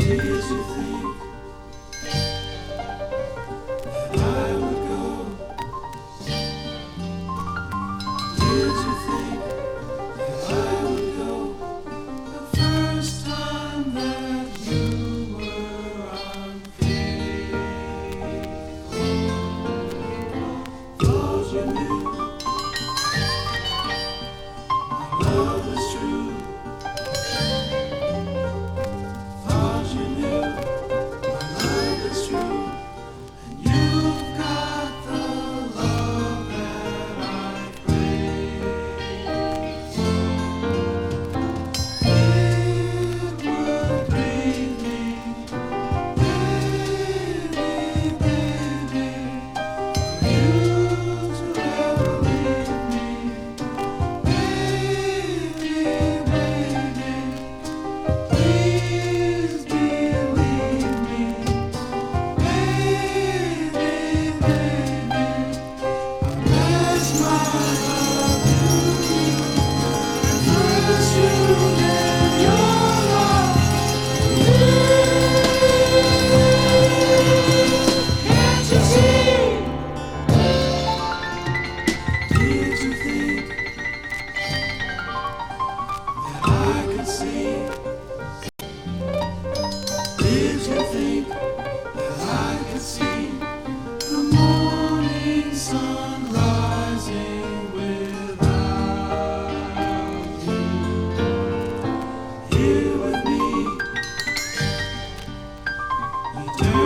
Easy thing. Two.